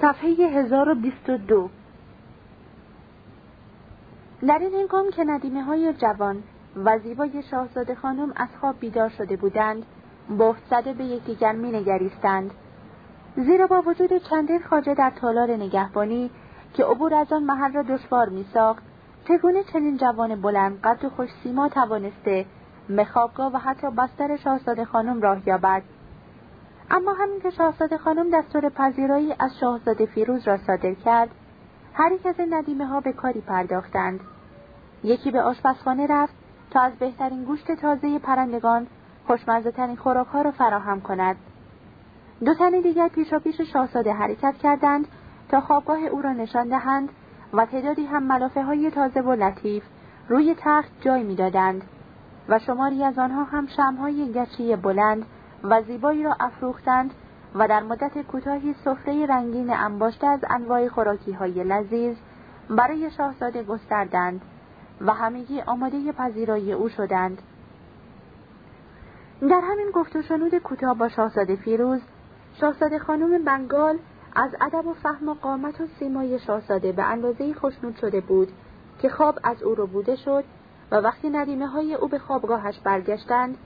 صفحه 1022 در این هنگام که ندیمه های جوان و زیبای شاهزاده خانم از خواب بیدار شده بودند بفت زده به یکدیگر نگریستند. زیرا با وجود چندین خاجه در تالار نگهبانی که عبور از آن محل را دشوار میساخت چگونه چنین جوان بلند قد و خوش سیما توانسته به خوابگاه و حتی بستر شاهزاده خانم راه یابد. اما همین که شاهزاده خانم دستور پذیرایی از شاهزاده فیروز را صادر کرد هر یک از ندیمه ها به کاری پرداختند. یکی به آشپزخانه رفت تا از بهترین گوشت تازه پرندگان خوشمزه ترین خوراک ها را فراهم کند. دو تن دیگر پیش پیش شاهزاده حرکت کردند تا خوابگاه او را نشان دهند و تعدادی هم ملافه های تازه و لطیف روی تخت جای می‌دادند و شماری از آنها هم شمهای گچی بلند و زیبایی را افروختند و در مدت کوتاهی سفره رنگین انباشته از انواع خوراکی های لذیذ برای شاهزاده گستردند و همگی آماده پذیرایی او شدند. در همین گفت و شنود کوتاه با شاهزاده فیروز شاهزاده خانم بنگال از ادب و فهم و قامت و سیمای شاهزاده به اندازه خوشنود شده بود که خواب از او رو بوده شد و وقتی ندیمه های او به خوابگاهش برگشتند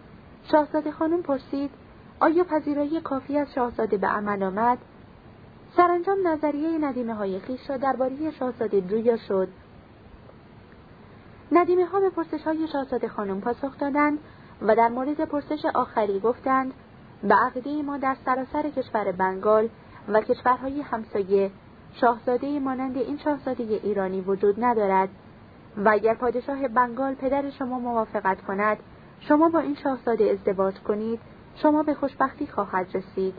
شاهزاده خانم پرسید آیا پذیرایی کافی از شاهزاده به عمل آمد؟ سرانجام نظریه ندیمه های خیش را درباره شاهزاده جویا شد. ندیمه ها به پرسش های شاهزاده خانم پاسخ دادند و در مورد پرسش آخری گفتند به عقیده ما در سراسر کشور بنگال و کشورهای همسایه شاهزاده مانند این شاهزاده ایرانی وجود ندارد. و اگر پادشاه بنگال پدر شما موافقت کند شما با این شاهزاده ازدواج کنید شما به خوشبختی خواهد رسید.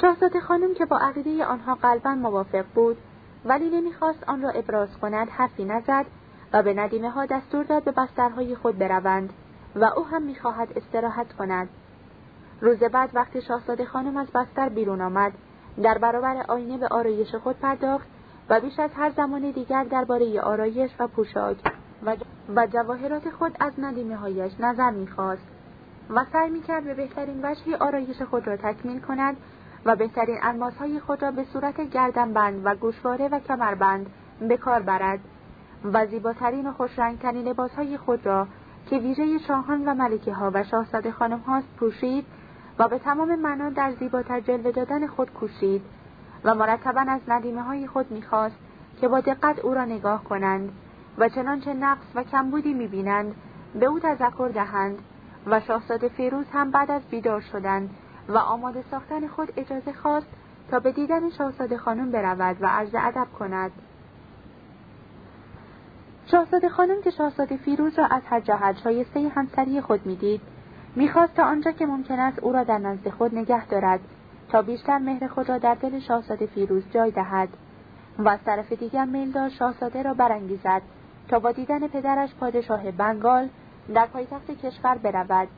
شاهزاده خانم که با عقیده آنها قلبا موافق بود ولی نمی‌خواست آن را ابراز کند حرفی نزد و به ندیمه ها دستور داد به بسترهای خود بروند و او هم می‌خواهد استراحت کند. روز بعد وقتی شاهزاده خانم از بستر بیرون آمد در برابر آینه به آرایش خود پرداخت و بیش از هر زمان دیگر درباره آرایش و پوشاک و, جواهرات خود از ندیمه هایش نظر می‌خواست. و سعی می‌کرد به بهترین وجهی آرایش خود را تکمیل کند و بهترین های خود را به صورت گردنبند و گوشواره و کمربند به کار برد و زیباترین و خوشرنگترین های خود را که ویژه شاهان و ملکه ها و شاهزاده خانم هاست پوشید و به تمام معنا در زیباتر جلوه دادن خود کوشید و مرتبا از ندیمه های خود می‌خواست که با دقت او را نگاه کنند و چنانچه نقص و کمبودی می‌بینند به او تذکر دهند و شاهزاده فیروز هم بعد از بیدار شدن و آماده ساختن خود اجازه خواست تا به دیدن شاهزاده خانم برود و عرض ادب کند. شاهزاده خانم که شاهزاده فیروز را از هر جهت شایسته همسری خود می‌دید می‌خواست تا آنجا که ممکن است او را در نزد خود نگه دارد تا بیشتر مهر خود را در دل شاهزاده فیروز جای دهد و از طرف دیگر میل داشت شاهزاده را برانگیزد تا با دیدن پدرش پادشاه بنگال در پایتخت کشور برود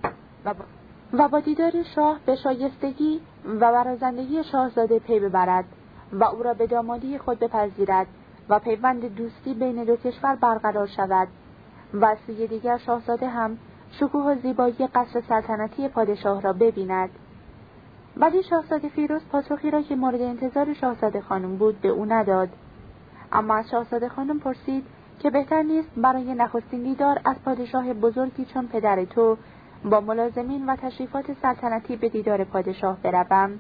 و با, و با دیدار شاه به شایستگی و برازندگی شاهزاده پی ببرد و او را به دامادی خود بپذیرد و پیوند دوستی بین دو کشور برقرار شود و سوی دیگر شاهزاده هم شکوه و زیبایی قصر سلطنتی پادشاه را ببیند. ولی شاهزاده فیروز پاسخی را که مورد انتظار شاهزاده خانم بود به او نداد. اما از شاهزاده خانم پرسید که بهتر نیست برای نخستین دیدار از پادشاه بزرگی چون پدر تو با ملازمین و تشریفات سلطنتی به دیدار پادشاه بروم.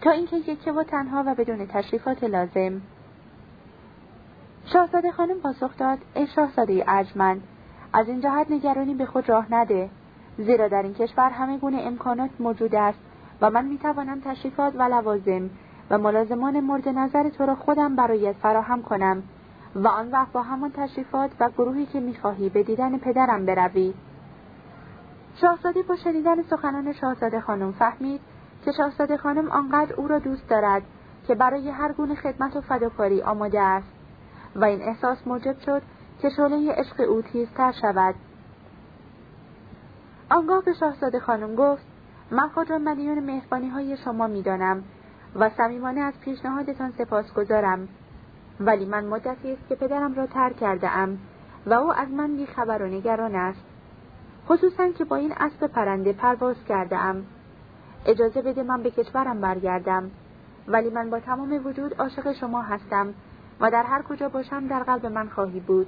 تا اینکه یکه و تنها و بدون تشریفات لازم. شاهزاده خانم پاسخ داد ای شاهزاده ارجمند از این جهت نگرانی به خود راه نده. زیرا در این کشور همه گونه امکانات موجود است و من می‌توانم تشریفات و لوازم و ملازمان مورد نظر تو را خودم برایت فراهم کنم. و آن وقت با همان تشریفات و گروهی که می‌خواهی به دیدن پدرم بروی. شاهزاده با شنیدن سخنان شاهزاده خانم فهمید که شاهزاده خانم آنقدر او را دوست دارد که برای هر گونه خدمت و فداکاری آماده است و این احساس موجب شد که شعله عشق او تیزتر شود. آنگاه به شاهزاده خانم گفت من خود را مدیون مهربانی های شما می‌دانم و صمیمانه از پیشنهادتان سپاس گذارم ولی من مدتی است که پدرم را ترک کرده ام و او از من خبر و نگران است. خصوصا که با این اسب پرنده پرواز کرده ام اجازه بده من به کشورم برگردم. ولی من با تمام وجود عاشق شما هستم و در هر کجا باشم در قلب من خواهی بود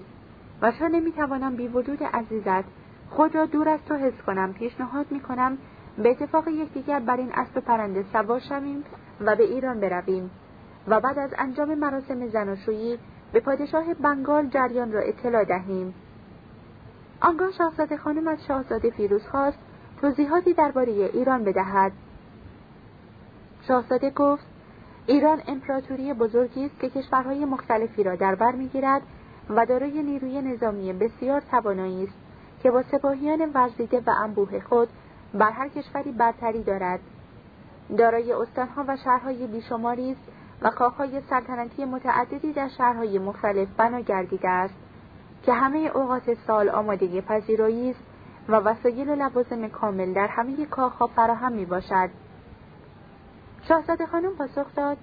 و چون نمی‌توانم بی وجود عزیزت خود را دور از تو حس کنم پیشنهاد می‌کنم به اتفاق یکدیگر بر این اسب پرنده سوار شویم و به ایران برویم. و بعد از انجام مراسم زناشویی به پادشاه بنگال جریان را اطلاع دهیم. آنگاه شاهزاده خانم از شاهزاده فیروز خواست توضیحاتی درباره ایران بدهد. شاهزاده گفت ایران امپراتوری بزرگی است که کشورهای مختلفی را در بر می‌گیرد و دارای نیروی نظامی بسیار توانایی است که با سپاهیان ورزیده و انبوه خود بر هر کشوری برتری دارد. دارای استانها و شهرهای بیشماری است و کاخهای سلطنتی متعددی در شهرهای مختلف بنا گردیده است که همه اوقات سال آماده پذیرایی است و وسایل و لوازم کامل در همه کاخها فراهم می باشد. شاهزاده خانم پاسخ داد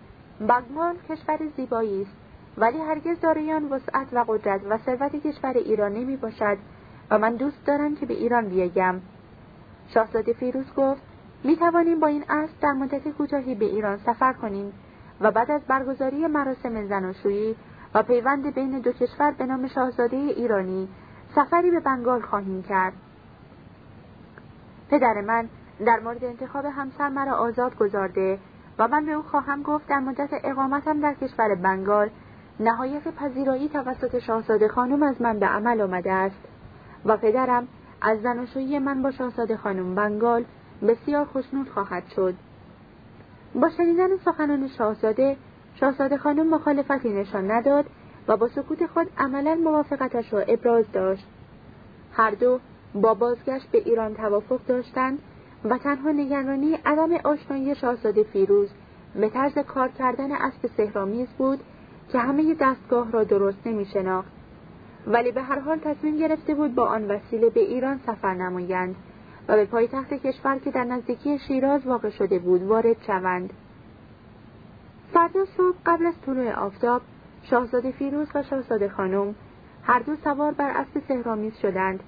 بگمان کشور زیبایی است ولی هرگز دارای آن وسعت و قدرت و ثروت کشور ایران نمی باشد و من دوست دارم که به ایران بیایم شاهزاده فیروز گفت می توانیم با این اسب در مدت کوتاهی به ایران سفر کنیم و بعد از برگزاری مراسم زناشویی و پیوند بین دو کشور به نام شاهزاده ایرانی سفری به بنگال خواهیم کرد. پدر من در مورد انتخاب همسر مرا آزاد گذارده و من به او خواهم گفت در مدت اقامتم در کشور بنگال نهایت پذیرایی توسط شاهزاده خانم از من به عمل آمده است و پدرم از زناشویی من با شاهزاده خانم بنگال بسیار خوشنود خواهد شد. با شنیدن سخنان شاهزاده شاهزاده خانم مخالفتی نشان نداد و با سکوت خود عملا موافقتش را ابراز داشت. هر دو با بازگشت به ایران توافق داشتند و تنها نگرانی عدم آشنایی شاهزاده فیروز به طرز کار کردن اسب سهرامیز بود که همه دستگاه را درست نمی شناخت ولی به هر حال تصمیم گرفته بود با آن وسیله به ایران سفر نمایند. و به پایتخت کشور که در نزدیکی شیراز واقع شده بود وارد شوند. فردا صبح قبل از طلوع آفتاب شاهزاده فیروز و شاهزاده خانم هر دو سوار بر اسب سهرامیز شدند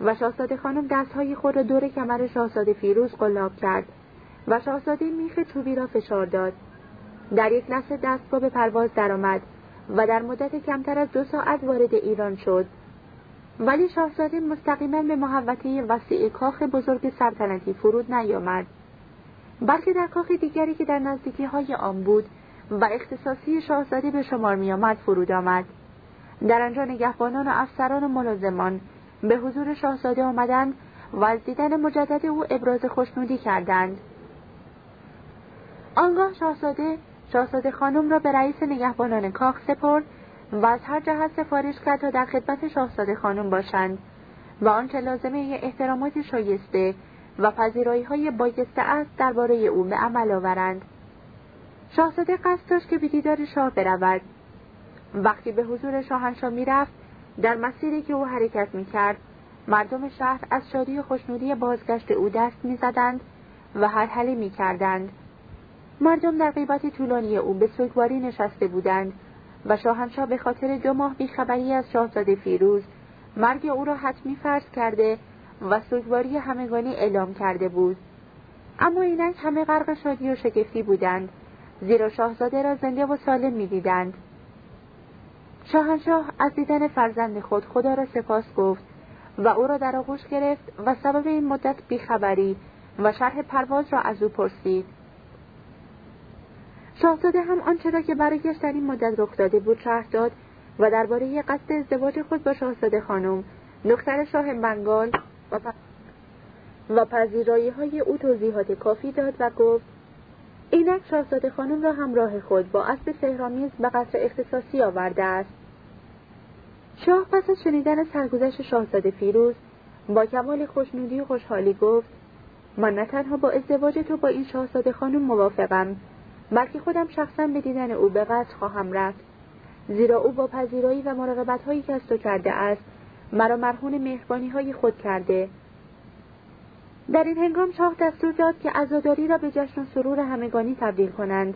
و شاهزاده خانم دستهای خود را دور کمر شاهزاده فیروز قلاب کرد و شاهزاده میخ چوبی را فشار داد. در یک لحظه دستگاه به پرواز درآمد و در مدت کمتر از دو ساعت وارد ایران شد. ولی شاهزاده مستقیما به محوطه وسیع کاخ بزرگ سلطنتی فرود نیامد. بلکه در کاخ دیگری که در نزدیکی های آن بود و اختصاصی شاهزاده به شمار میآمد فرود آمد. در آنجا نگهبانان و افسران و ملازمان به حضور شاهزاده آمدند و از دیدن مجدد او ابراز خوشنودی کردند. آنگاه شاهزاده شاهزاده خانم را به رئیس نگهبانان کاخ سپرد و از هر جهت سفارش کرد تا در خدمت شاهزاده خانم باشند و آنچه لازمه احترامات شایسته و پذیرایی های بایسته است درباره او به عمل آورند. شاهزاده قصد داشت که به دیدار شاه برود. وقتی به حضور شاهنشاه می‌رفت در مسیری که او حرکت می‌کرد مردم شهر از شادی و خوشنودی بازگشت او دست می‌زدند و هرحلی می‌کردند. مردم در غیبت طولانی او به سوگواری نشسته بودند و شاهنشاه به خاطر دو ماه بیخبری از شاهزاده فیروز مرگ او را حتمی فرض کرده و سوگواری همگانی اعلام کرده بود. اما اینک همه غرق شادی و شگفتی بودند زیرا شاهزاده را زنده و سالم می‌دیدند. شاهنشاه از دیدن فرزند خود خدا را سپاس گفت و او را در آغوش گرفت و سبب این مدت بیخبری و شرح پرواز را از او پرسید. شاهزاده هم آنچه را که برایش در این مدت رخ داده بود شرح داد و درباره قصد ازدواج خود با شاهزاده خانم دختر شاه بنگال و, و پذیرایی های او توضیحات کافی داد و گفت اینک شاهزاده خانم را همراه خود با اسب سهرامیز به قصر اختصاصی آورده است. شاه پس از شنیدن سرگذشت شاهزاده فیروز با کمال خوشنودی و خوشحالی گفت من نه تنها با ازدواج تو با این شاهزاده خانم موافقم بلکه خودم شخصا به دیدن او به قصر خواهم رفت. زیرا او با پذیرایی و مراقبت هایی که از تو کرده است مرا مرهون مهربانی های خود کرده. در این هنگام شاه دستور داد که عزاداری را به جشن و سرور همگانی تبدیل کنند.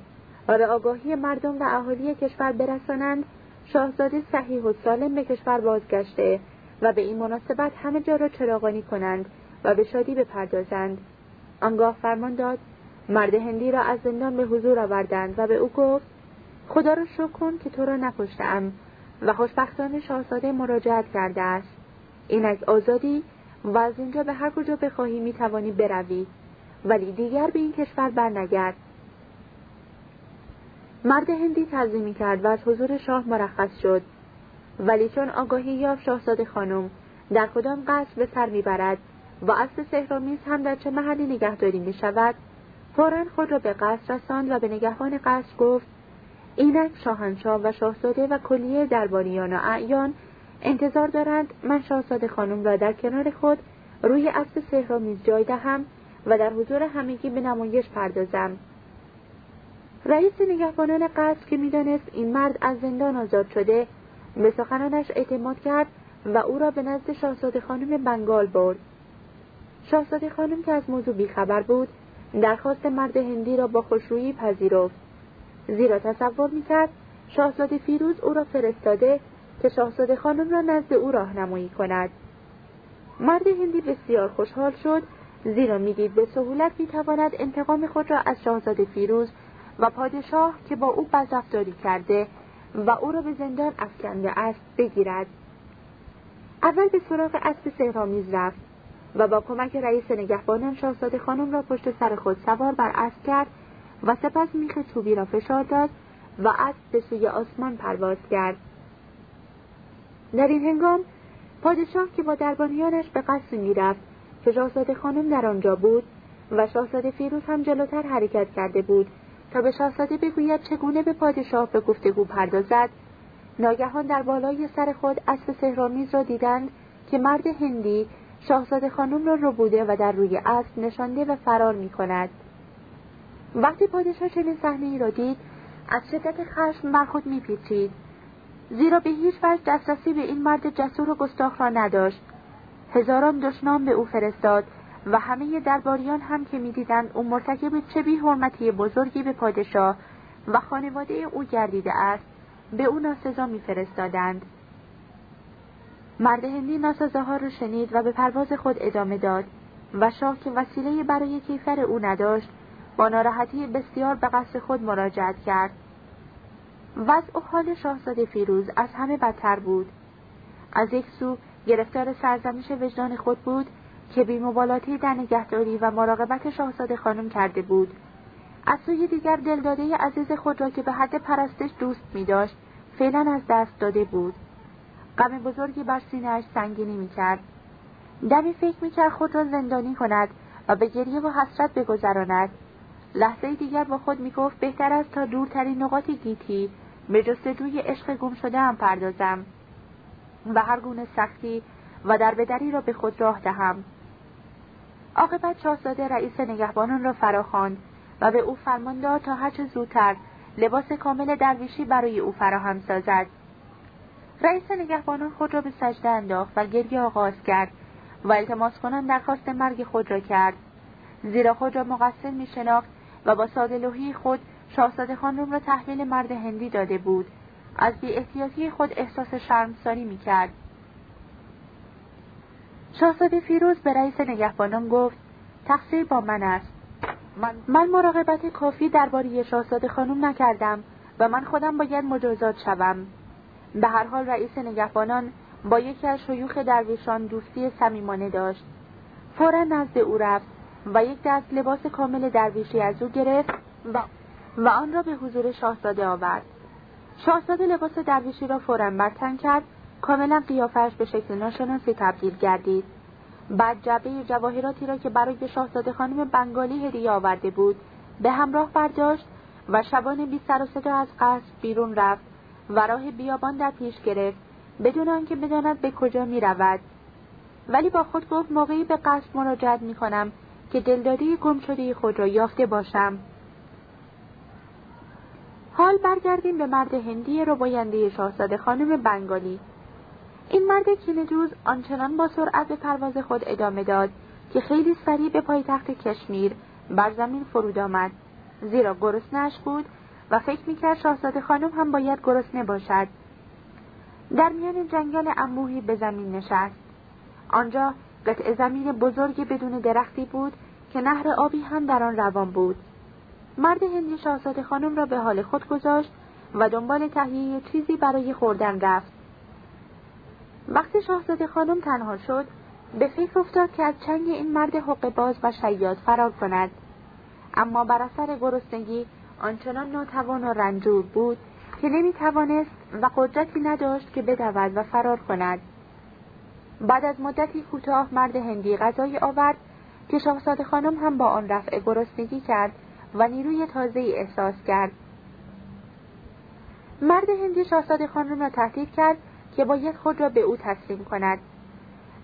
و به آگاهی مردم و اهالی کشور برسانند شاهزاده صحیح و سالم به کشور بازگشته و به این مناسبت همه جا را چراغانی کنند و به شادی بپردازند. آنگاه فرمان داد مرد هندی را از زندان به حضور آوردند و به او گفت خدا را شکر کن که تو را نکشتم و خوشبختانه شاهزاده مراجعت کرده است. اینک آزادی و از اینجا به هر کجا بخواهی می‌توانی بروی ولی دیگر به این کشور برنگرد. مرد هندی تعظیمی کرد و از حضور شاه مرخص شد. ولی چون آگاهی یافت شاهزاده خانم در کدام قصر به سر می‌برد و اسب سهرامیز هم در چه محلی نگهداری می شود فورا خود را به قصر رساند و به نگهبان قصر گفت اینک شاهنشاه و شاهزاده و کلیه درباریان و اعیان انتظار دارند من شاهزاده خانم را در کنار خود روی اسب سهرامیز جای دهم و در حضور همگی به نمایش پردازم. رئیس نگهبانان قصر که می‌دانست این مرد از زندان آزاد شده به سخنانش اعتماد کرد و او را به نزد شاهزاده خانم بنگال برد. شاهزاده خانم که از موضوع بیخبر بود درخواست مرد هندی را با خوشرویی پذیرفت. زیرا تصور می‌کرد شاهزاده فیروز او را فرستاده که شاهزاده خانم را نزد او راهنمایی کند. مرد هندی بسیار خوشحال شد زیرا می‌دید به سهولت می‌تواند انتقام خود را از شاهزاده فیروز و پادشاه که با او بدرفتاری کرده و او را به زندان افکنده است بگیرد. اول به سراغ اسب سهرامیز رفت. و با کمک رئیس نگهبانان شاهزاده خانم را پشت سر خود سوار بر اسب کرد و سپس میخ چوبی را فشار داد و اسب به سوی آسمان پرواز کرد. در این هنگام پادشاه که با دربانیانش به قصد می‌رفت که شاهزاده خانم در آنجا بود و شاهزاده فیروز هم جلوتر حرکت کرده بود تا به شاهزاده بگوید چگونه به پادشاه به گفتگو پردازد. ناگهان در بالای سر خود اسب سهرامیز را دیدند که مرد هندی شاهزاده خانم را ربوده و در روی اسب نشانده و فرار می کند. وقتی پادشاه چنین صحنه ای را دید از شدت خشم بر خود میپیچید زیرا به هیچ وجه دسترسی به این مرد جسور و گستاخ را نداشت. هزاران دشنام به او فرستاد و همه درباریان هم که می‌دیدند او مرتکب چه بی حرمتی بزرگی به پادشاه و خانواده او گردیده است به او ناسزا میفرستادند مرد هندی ناسزه ها را شنید و به پرواز خود ادامه داد و شاه که وسیله برای کیفر او نداشت. با ناراحتی بسیار به قصد خود مراجعت کرد. وضع و حال شاهزاده فیروز از همه بدتر بود. از یک سو گرفتار سرزنش وجدان خود بود که بیمبالاتی در نگهداری و مراقبت شاهزاده خانم کرده بود. از سوی دیگر دلداده عزیز خود را که به حد پرستش دوست می داشت فعلا از دست داده بود. غم بزرگی بر سینهاش سنگینی می کرد دمی فکر می کرد خود را زندانی کند و به گریه و حسرت بگذراند. لحظه دیگر با خود می گفت بهتر است تا دورترین نقاط گیتی به جستجوی عشق گم شده هم پردازم و هر گونه سختی و در بدری را به خود راه دهم. عاقبت شاهزاده رئیس نگهبانان را فراخواند و به او فرمان داد تا هرچه زودتر لباس کامل درویشی برای او فراهم سازد. رئیس نگهبانان خود را به سجده انداخت و گریه آغاز کرد و التماس کنان درخواست مرگ خود را کرد. زیرا خود را مقصر می شناخت و با سادلوهی خود شاهزاده خانم را تحویل مرد هندی داده بود. از بی احتیاطی خود احساس شرمساری می کرد شاهزاده فیروز به رئیس نگهبانان گفت تقصیر با من است. من, من مراقبت کافی درباره شاهزاده خانم نکردم و من خودم باید مجازات شوم. به هر حال رئیس نگهبانان با یکی از شیوخ درویشان دوستی صمیمانه داشت. فورا نزد او رفت و یک دست لباس کامل درویشی از او گرفت و, و آن را به حضور شاهزاده آورد. شاهزاده لباس درویشی را فورا برتن کرد کاملا قیافش به شکل ناشناسی تبدیل گردید. بعد جعبه جواهراتی را که برای شاهزاده خانم بنگالی هدیه آورده بود به همراه برداشت و شبان بی سر و صدا از قصر بیرون رفت. و راه بیابان در پیش گرفت. بدون آنکه بداند به کجا می رود. ولی با خود گفت موقعی به قصد مراجعت می کنم که دلداری گم شده خود را یافته باشم. حال برگردیم به مرد هندی رباینده شاهزاده خانم بنگالی. این مرد کینجوز آنچنان با سرعت به پرواز خود ادامه داد که خیلی سریع به پایتخت کشمیر بر زمین فرود آمد. زیرا گرسنهاش بود و فکر می‌کرد شاهزاده خانم هم باید گرسنه باشد. در میان جنگل انبوهی به زمین نشست. آنجا قطع زمین بزرگی بدون درختی بود که نهر آبی هم در آن روان بود. مرد هندی شاهزاده خانم را به حال خود گذاشت و دنبال تهیه چیزی برای خوردن رفت. وقتی شاهزاده خانم تنها شد به فکر افتاد که از چنگ این مرد حق باز و شیاد فرار کند. اما بر اثر گرسنگی آنچنان ناتوان و رنجور بود که نمی توانست و قدرتی نداشت که بدود و فرار کند. بعد از مدتی کوتاه مرد هندی غذای آورد که شاهزاده خانم هم با آن رفع گرسنگی کرد و نیروی تازه احساس کرد. مرد هندی شاهزاده خانم را تهدید کرد که باید خود را به او تسلیم کند.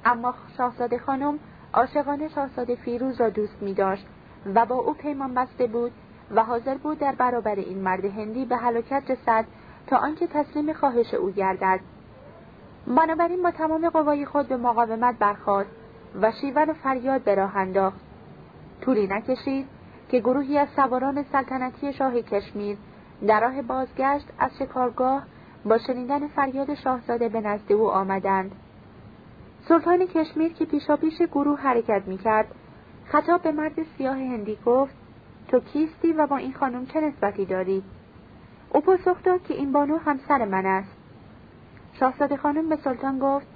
اما شاهزاده خانم عاشقانه شاهزاده فیروز را دوست می داشت و با او پیمان بسته بود و حاضر بود در برابر این مرد هندی به هلاکت رسد تا آنکه تسلیم خواهش او گردد. بنابراین با تمام قوای خود به مقاومت برخاست و شیون فریاد به راه انداخت. طولی نکشید که گروهی از سواران سلطنتی شاه کشمیر در راه بازگشت از شکارگاه با شنیدن فریاد شاهزاده به نزد او آمدند. سلطان کشمیر که پیشاپیش گروه حرکت می‌کرد خطاب به مرد سیاه هندی گفت تو کیستی و با این خانم چه نسبتی داری؟ او پاسخ داد که این بانو همسر من است. شاهزاده خانم به سلطان گفت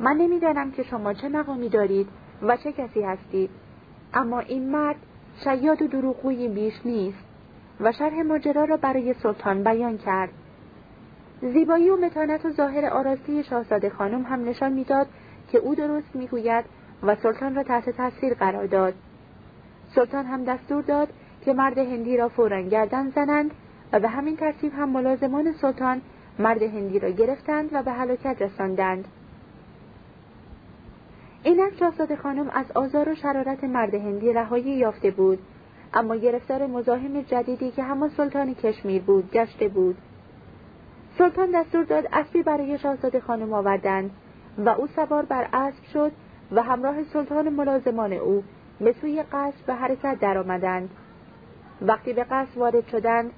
من نمی‌دانم که شما چه مقامی دارید و چه کسی هستید. اما این مرد شیاد و دروغگویی بیش نیست و شرح ماجرا را برای سلطان بیان کرد. زیبایی و متانت و ظاهر آراستی شاهزاده خانم هم نشان می‌داد که او درست می‌گوید و سلطان را تحت تاثیر قرار داد. سلطان هم دستور داد که مرد هندی را فورا گردن زنند و به همین ترتیب هم ملازمان سلطان مرد هندی را گرفتند و به هلاکت رساندند. اینک شاهزاده خانم از آزار و شرارت مرد هندی رهایی یافته بود اما گرفتار مزاحم جدیدی که همان سلطان کشمیر بود گشته بود. سلطان دستور داد اسبی برای شاهزاده خانم آوردند و او سوار بر اسب شد و همراه سلطان ملازمان او به سوی قصر به حرکت درآمدند. وقتی به قصر وارد شدند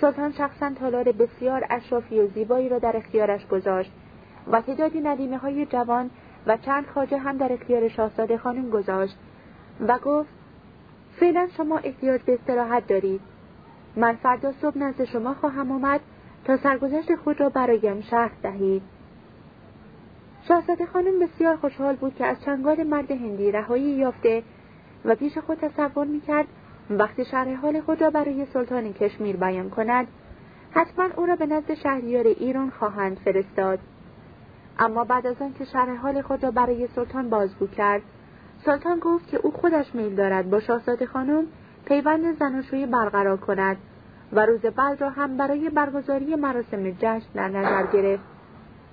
سلطان شخصا تالار بسیار اشرافی و زیبایی را در اختیارش گذاشت و تعدادی ندیمه های جوان و چند خاجه هم در اختیار شاهزاده خانم گذاشت و گفت فعلا شما احتیاج به استراحت دارید. من فردا صبح نزد شما خواهم آمد تا سرگذشت خود را برایم شرح دهید. شاهزاده خانم بسیار خوشحال بود که از چنگال مرد هندی رهایی یافته و پیش خود تصور می‌کرد وقتی شرح حال خود را برای سلطان کشمیر بیان کند حتما او را به نزد شهریار ایران خواهند فرستاد. اما بعد از آنکه شرح حال خود را برای سلطان بازگو کرد سلطان گفت که او خودش میل دارد با شاهزاده خانم پیوند زناشویی برقرار کند و روز بعد را هم برای برگزاری مراسم جشن در نظر گرفت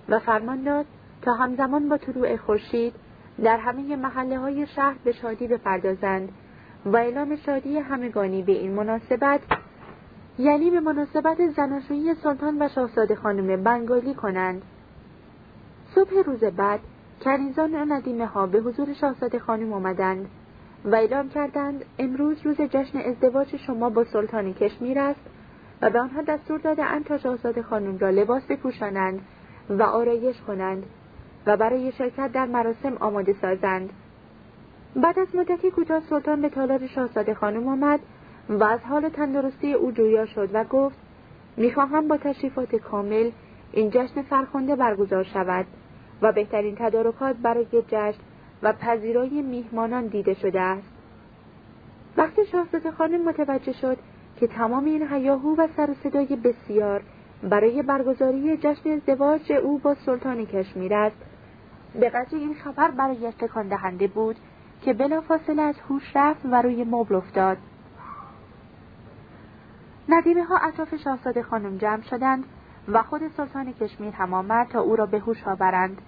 و فرمان داد تا همزمان با طلوع خورشید در همه محله های شهر به شادی بپردازند و اعلام شادی همگانی به این مناسبت یعنی به مناسبت زناشویی سلطان و شاهزاده خانم بنگالی کنند. صبح روز بعد کنیزان و ندیمه ها به حضور شاهزاده خانم آمدند و اعلام کردند امروز روز جشن ازدواج شما با سلطان کشمیر است و به آنها دستور داده تا شاهزاده خانم را لباس بپوشانند و آرایش کنند. و برای شرکت در مراسم آماده سازند. بعد از مدتی کوتاه سلطان به تالار شاهزاده خانم آمد و از حال تندرستی او جویا شد و گفت می‌خواهم با تشریفات کامل این جشن فرخنده برگزار شود و بهترین تدارکات برای جشن و پذیرای میهمانان دیده شده است. وقتی شاهزاده خانم متوجه شد که تمام این هیاهو و سر و صدای بسیار برای برگزاری جشن ازدواج او با سلطان کشمیر است قدر این خبر برای تکان دهنده بود که بلافاصله از هوش رفت و روی مبل افتاد. ندیمه ها اطراف شاهزاده خانم جمع شدند و خود سلطان کشمیر هم آمد تا او را به هوش آورند.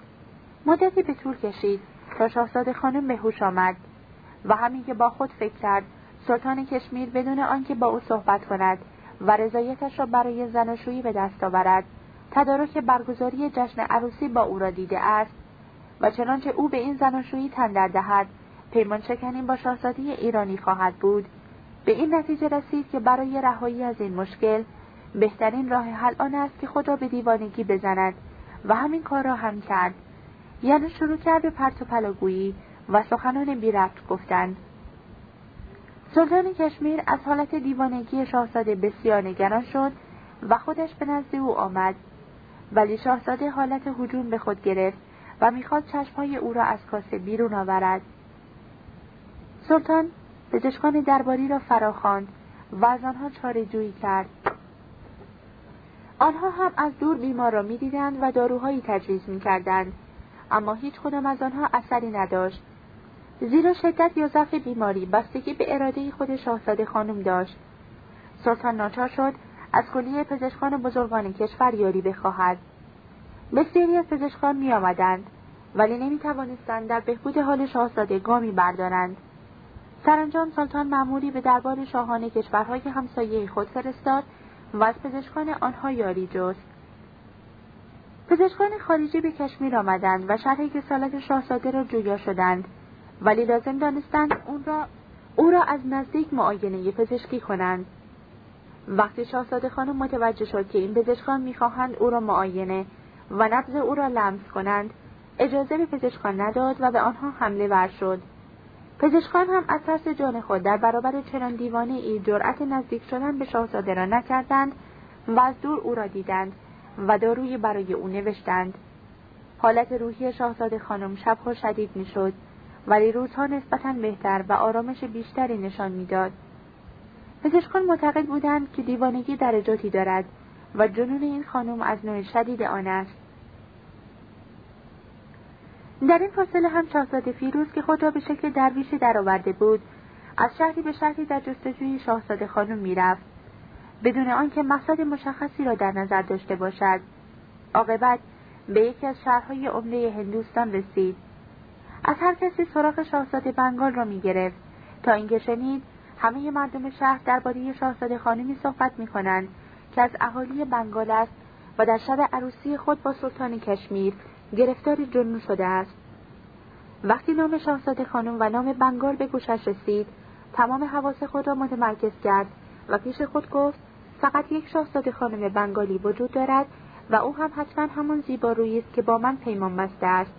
مدتی به طول کشید تا شاهزاده خانم به هوش آمد و همین که با خود فکر کرد سلطان کشمیر بدون آنکه با او صحبت کند و رضایتش را برای زناشویی به دست آورد تدارک برگزاری جشن عروسی با او را دیده است و چنانچه او به این زناشویی تن دهد پیمان شکنی با شاهزاده ایرانی خواهد بود. به این نتیجه رسید که برای رهایی از این مشکل بهترین راه حل آن است که خود را به دیوانگی بزند و همین کار را هم کرد. یعنی شروع کرد به پرت و پلاگویی و سخنان بی رفت گفتن. سلطان کشمیر از حالت دیوانگی شاهزاده بسیار نگران شد و خودش به نزد او آمد. ولی شاهزاده حالت هجوم به خود گرفت و می‌خواست چشمهای او را از کاسه بیرون آورد. سلطان پزشکان درباری را فراخواند و از آنها چاره جویی کرد. آنها هم از دور بیمار را می‌دیدند و داروهایی تجویز می‌کردند اما هیچ کدام از آنها اثری نداشت. زیرا شدت یا ضعف بیماری بستگی به اراده خود شاهزاده خانم داشت. سلطان ناچار شد از کلیه پزشکان بزرگان کشور یاری بخواهد. بسیاری از پزشکان می آمدند ولی نمی توانستند در بهبود حال شاهزاده گامی بردارند. سرانجام سلطان معمولی به دربار شاهان کشورهای همسایه خود فرستاد و از پزشکان آنها یاری جست. پزشکان خارجی به کشمیر آمدند و شرح کسالت شاهزاده را جویا شدند ولی لازم دانستند اون را او را از نزدیک معاینه پزشکی کنند. وقتی شاهزاده خانم متوجه شد که این پزشکان می‌خواهند او را معاینه و نبض او را لمس کنند. اجازه به پزشکان نداد و به آنها حمله ور شد. پزشکان هم از ترس جان خود در برابر چنان دیوانه ای جرأت نزدیک شدن به شاهزاده را نکردند و از دور او را دیدند و دارویی برای او نوشتند. حالت روحی شاهزاده خانم شبها شدید می‌شد ولی روزها نسبتا بهتر و آرامش بیشتری نشان می‌داد. پزشکان معتقد بودند که دیوانگی درجاتی دارد و جنون این خانم از نوع شدید آن است. در این فاصله هم شاهزاده فیروز که خود را به شکل درویشی درآورده بود از شهری به شهری در جستجوی شاهزاده خانم می‌رفت. بدون آنکه مقصد مشخصی را در نظر داشته باشد عاقبت به یکی از شهرهای عمده هندوستان رسید. از هر کسی سراغ شاهزاده بنگال را می‌گرفت تا اینکه شنید همه مردم شهر درباره شاهزاده خانمی صحبت می‌کنند که از اهالی بنگال است و در شب عروسی خود با سلطان کشمیر گرفتار جنون شده است. وقتی نام شاهزاده خانم و نام بنگال به گوشش رسید تمام حواس خود را متمرکز کرد و پیش خود گفت فقط یک شاهزاده خانم بنگالی وجود دارد و او هم حتما همان زیبارویی است که با من پیمان بسته است.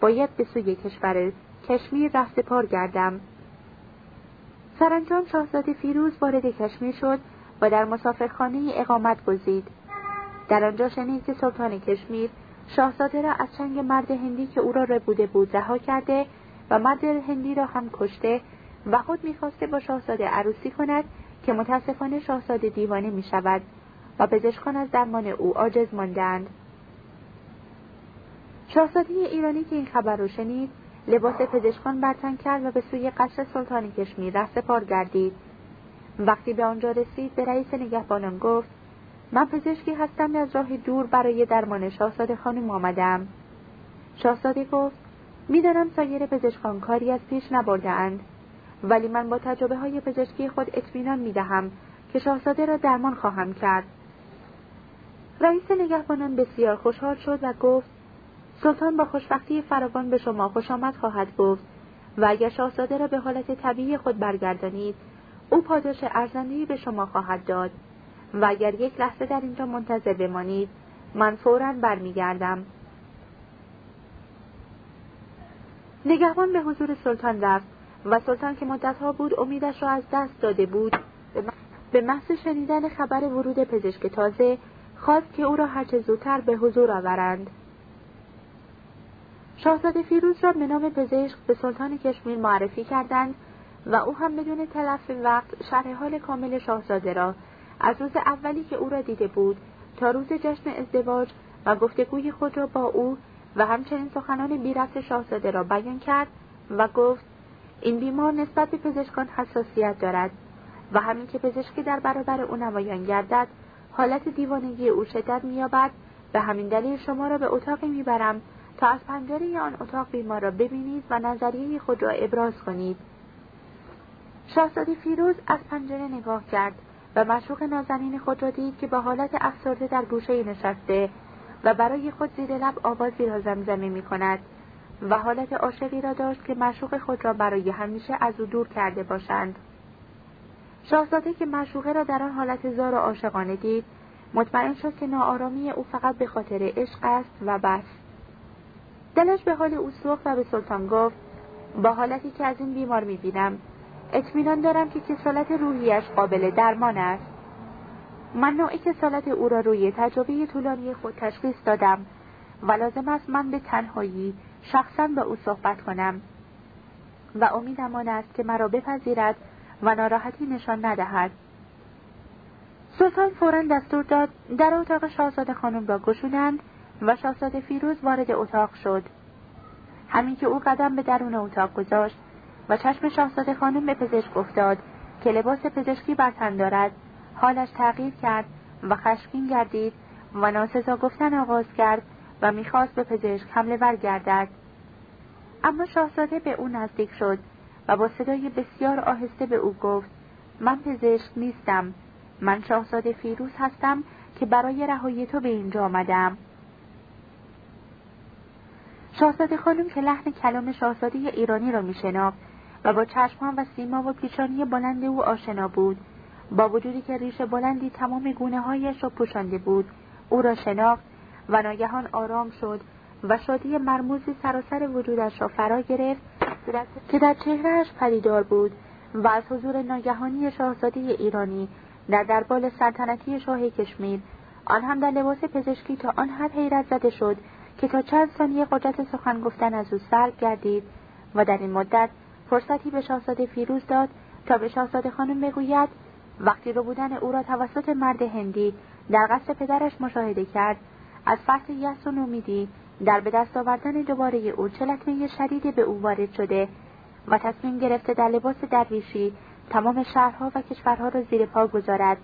باید به سوی کشور کشمیر رفت پار گردم. سرانجام شاهزاده فیروز وارد کشمیر شد و در مسافرخانه اقامت گزید. در آنجا شنید که سلطان کشمیر شاهزاده را از چنگ مرد هندی که او را ربوده بود رها کرده و مرد هندی را هم کشته و خود می‌خواسته با شاهزاده عروسی کند که متاسفانه شاهزاده دیوانه می شود و پزشکان از درمان او عاجز ماندند. شاهزاده ایرانی که این خبر را شنید لباس پزشکان برتن کرد و به سوی قصر سلطان کشمیر رفت پار گردید. وقتی به آنجا رسید به رئیس نگهبانان گفت من پزشکی هستم از راه دور برای درمان شاهزاده خانم آمدم. شاهزاده گفت می‌دانم سایر پزشکان کاری از پیش نبرده اند ولی من با تجربه های پزشکی خود اطمینان می دهم که شاهزاده را درمان خواهم کرد. رئیس نگهبانان بسیار خوشحال شد و گفت سلطان با خوشبختی فراوان به شما خوش آمد خواهد گفت و اگر شاهزاده را به حالت طبیعی خود برگردانید او پاداش ارزندهای به شما خواهد داد. و اگر یک لحظه در اینجا منتظر بمانید من فورا برمیگردم. نگهبان به حضور سلطان رفت و سلطان که مدتها بود امیدش را از دست داده بود به محض شنیدن خبر ورود پزشک تازه خواست که او را هرچه زودتر به حضور آورند. شاهزاده فیروز را به نام پزشک به سلطان کشمیر معرفی کردند و او هم بدون تلف وقت شرح حال کامل شاهزاده را از روز اولی که او را دیده بود تا روز جشن ازدواج و گفتگوی خود را با او و همچنین سخنان بیرفت شاهزاده را بیان کرد و گفت این بیمار نسبت به پزشکان حساسیت دارد و همین که پزشکی در برابر او نمایان گردد حالت دیوانگی او شدت مییابد به همین دلیل شما را به اتاقی می‌برم تا از پنجره آن اتاق بیمار را ببینید و نظریه خود را ابراز کنید. شاهزاده فیروز از پنجره نگاه کرد و مشوق نازنین خود را دید که با حالت افسرده در گوشه نشسته و برای خود زیر لب آوازی را زمزمه می کند و حالت عاشقی را داشت که مشوق خود را برای همیشه از او دور کرده باشند. شاهزاده که مشوقه را در آن حالت زار و عاشقانه دید مطمئن شد که ناآرامی او فقط به خاطر عشق است و بس. دلش به حال او سوخت و به سلطان گفت با حالتی که از این بیمار می‌بینم اطمینان دارم که کسالت روحیش قابل درمان است. من نوع کسالت او را روی تجربه طولانی خود تشخیص دادم و لازم است من به تنهایی شخصا با او صحبت کنم و امیدم آن است که مرا بپذیرد و ناراحتی نشان ندهد. سلطان فورا دستور داد در اتاق شاهزاده خانم را گشودند و شاهزاده فیروز وارد اتاق شد. همین که او قدم به درون اتاق گذاشت و چشم شاهزاده خانم به پزشک افتاد که لباس پزشکی بر تن دارد. حالش تغییر کرد و خشمگین گردید و ناسزا گفتن آغاز کرد و می‌خواست به پزشک حمله ور گردد اما شاهزاده به او نزدیک شد و با صدای بسیار آهسته به او گفت من پزشک نیستم. من شاهزاده فیروز هستم که برای رهایی تو به اینجا آمدم. شاهزاده خانم که لحن کلام شاهزاده ایرانی را میشناخت و با چشمان و سیما و پیشانی بلند او آشنا بود. با وجودی که ریش بلندی تمام گونه هایش را پوشانده بود او را شناخت و ناگهان آرام شد و شادی مرموزی سراسر وجودش را فرا گرفت که در چهرهش پدیدار بود و از حضور ناگهانی شاهزاده ایرانی در دربال سلطنتی شاه کشمیر آن هم در لباس پزشکی تا آن حد حیرت زده شد که تا چند ثانیه قدرت سخن گفتن از او سلب گردید و در این مدت فرصتی به شاهزاده فیروز داد تا به شاهزاده خانم بگوید وقتی رو بودن او را توسط مرد هندی در قصر پدرش مشاهده کرد از فرط یأس و نومیدی در به دست آوردن دوباره او چه لطمه شدیدی به او وارد شده و تصمیم گرفته در لباس درویشی تمام شهرها و کشورها را زیر پا گذارد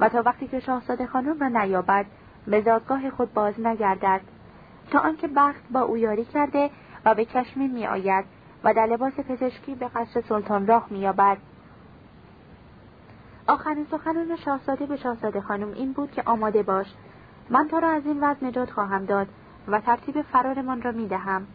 و تا وقتی که شاهزاده خانم را نیابد به زادگاه خود باز نگردد. تا آنکه بخت با او یاری کرده و به کشمیر می آید و در لباس پزشکی به قصر سلطان راه مییابد. آخرین سخنان شاهزاده به شاهزاده خانم این بود که آماده باش. من تو را از این وضع نجات خواهم داد و ترتیب فرارمان را می‌دهم.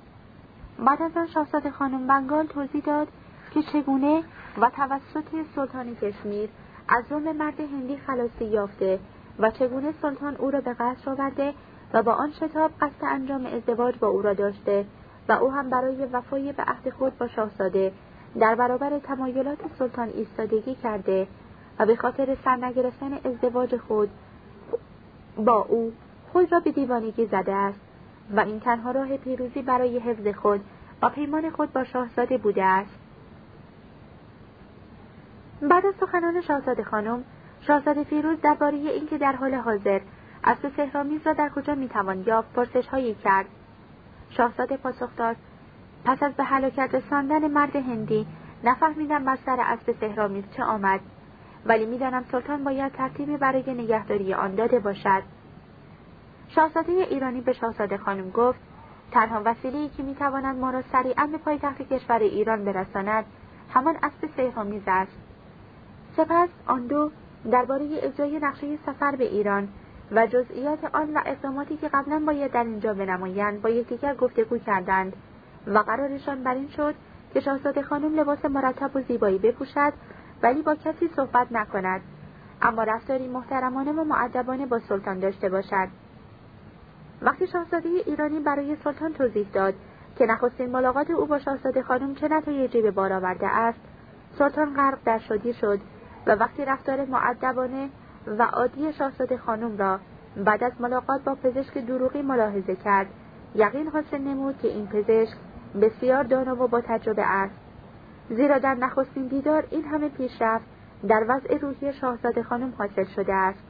بعد از آن شاهزاده خانم بنگال توضیح داد که چگونه و توسط سلطان کشمیر از ظلم مرد هندی خلاصی یافته و چگونه سلطان او را به قصر آورده و با آن شتاب قصد انجام ازدواج با او را داشته. و او هم برای وفای به عهد خود با شاهزاده در برابر تمایلات سلطان ایستادگی کرده و به خاطر سرنگرفتن ازدواج خود با او خود را به دیوانگی زده است و این تنها راه پیروزی برای حفظ خود و پیمان خود با شاهزاده بوده است. بعد از سخنان شاهزاده خانم شاهزاده فیروز درباره اینکه در حال حاضر اسب سهرامیز را در کجا می‌توان یافت پرسش هایی کرد. شاهزاده پاسخ داد پس از به هلاکت رساندن مرد هندی نفهمیدم بر سر اسب سهرامیز چه آمد. ولی می‌دانم سلطان باید ترتیبی برای نگهداری آن داده باشد. شاهزاده ایرانی به شاهزاده خانم گفت تنها وسیله‌ای که می‌تواند ما را سریعا به پایتخت کشور ایران برساند همان اسب سهرامیز است. سپس آن دو درباره اجرای نقشه سفر به ایران و جزئیات آن و اقداماتی که قبلا باید در اینجا بنمایند با یکدیگر گفتگو کردند و قرارشان بر این شد که شاهزاده خانم لباس مرتب و زیبایی بپوشد ولی با کسی صحبت نکند. اما رفتاری محترمانه و معدبانه با سلطان داشته باشد. وقتی شاهزاده ایرانی برای سلطان توضیح داد که نخستین ملاقات او با شاهزاده خانم چه نتایجی به بار آورده است سلطان غرق در شدی شد و وقتی رفتار معدبانه و عادی شاهزاده خانم را بعد از ملاقات با پزشک دروغی ملاحظه کرد. یقین حاصل نمود که این پزشک بسیار دانا و با تجربه است. زیرا در نخستین دیدار این همه پیشرفت در وضع روحی شاهزاده خانم حاصل شده است.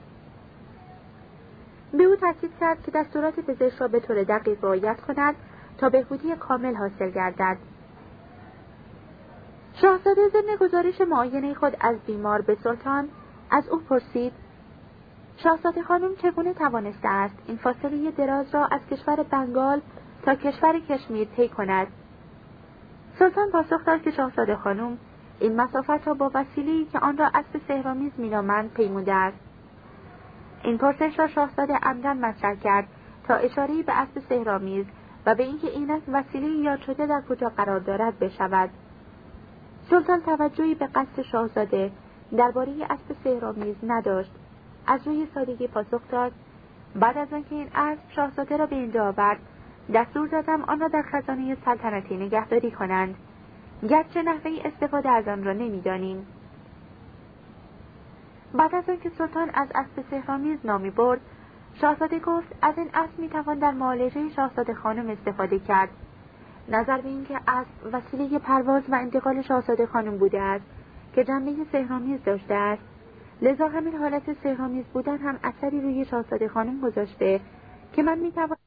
به او تاکید کرد که دستورات پزشک را به طور دقیق رعایت کند تا بهبودی کامل حاصل گردد. شاهزاده ضمن گزارش معاینه خود از بیمار به سلطان از او پرسید شاهزاده خانم چگونه توانسته است این فاصله دراز را از کشور بنگال تا کشور کشمیر طی کند؟ سلطان پاسخ داد که شاهزاده خانم این مسافت را با وسیله‌ای که آن را اسب سهرامیز مینامند پیموده است. این پرسش را شاهزاده عمدن مطرح کرد تا اشارهای به اسب سهرامیز و به اینکه این اسب وسیله یاد شده در کجا قرار دارد بشود. سلطان توجهی به قصد شاهزاده درباره اسب سهرامیز نداشت. از روی سادگی پاسخ داد. بعد از آنکه این اسب شاهزاده را به اینجا آورد دستور دادم آن را در خزانه سلطنتی نگهداری کنند. گرچه نحوه استفاده از آن را نمی‌دانیم. بعد از آنکه سلطان از اسب سهرامیز نامی برد شاهزاده گفت از این اسب می‌توان در معالجه شاهزاده خانم استفاده کرد. نظر به اینکه اسب وسیله پرواز و انتقال شاهزاده خانم بوده است که جنبه سهرامیز داشته است. لذا همین حالت سهرامیز بودن هم اثری روی شاهزاده خانم گذاشته که من می‌توانم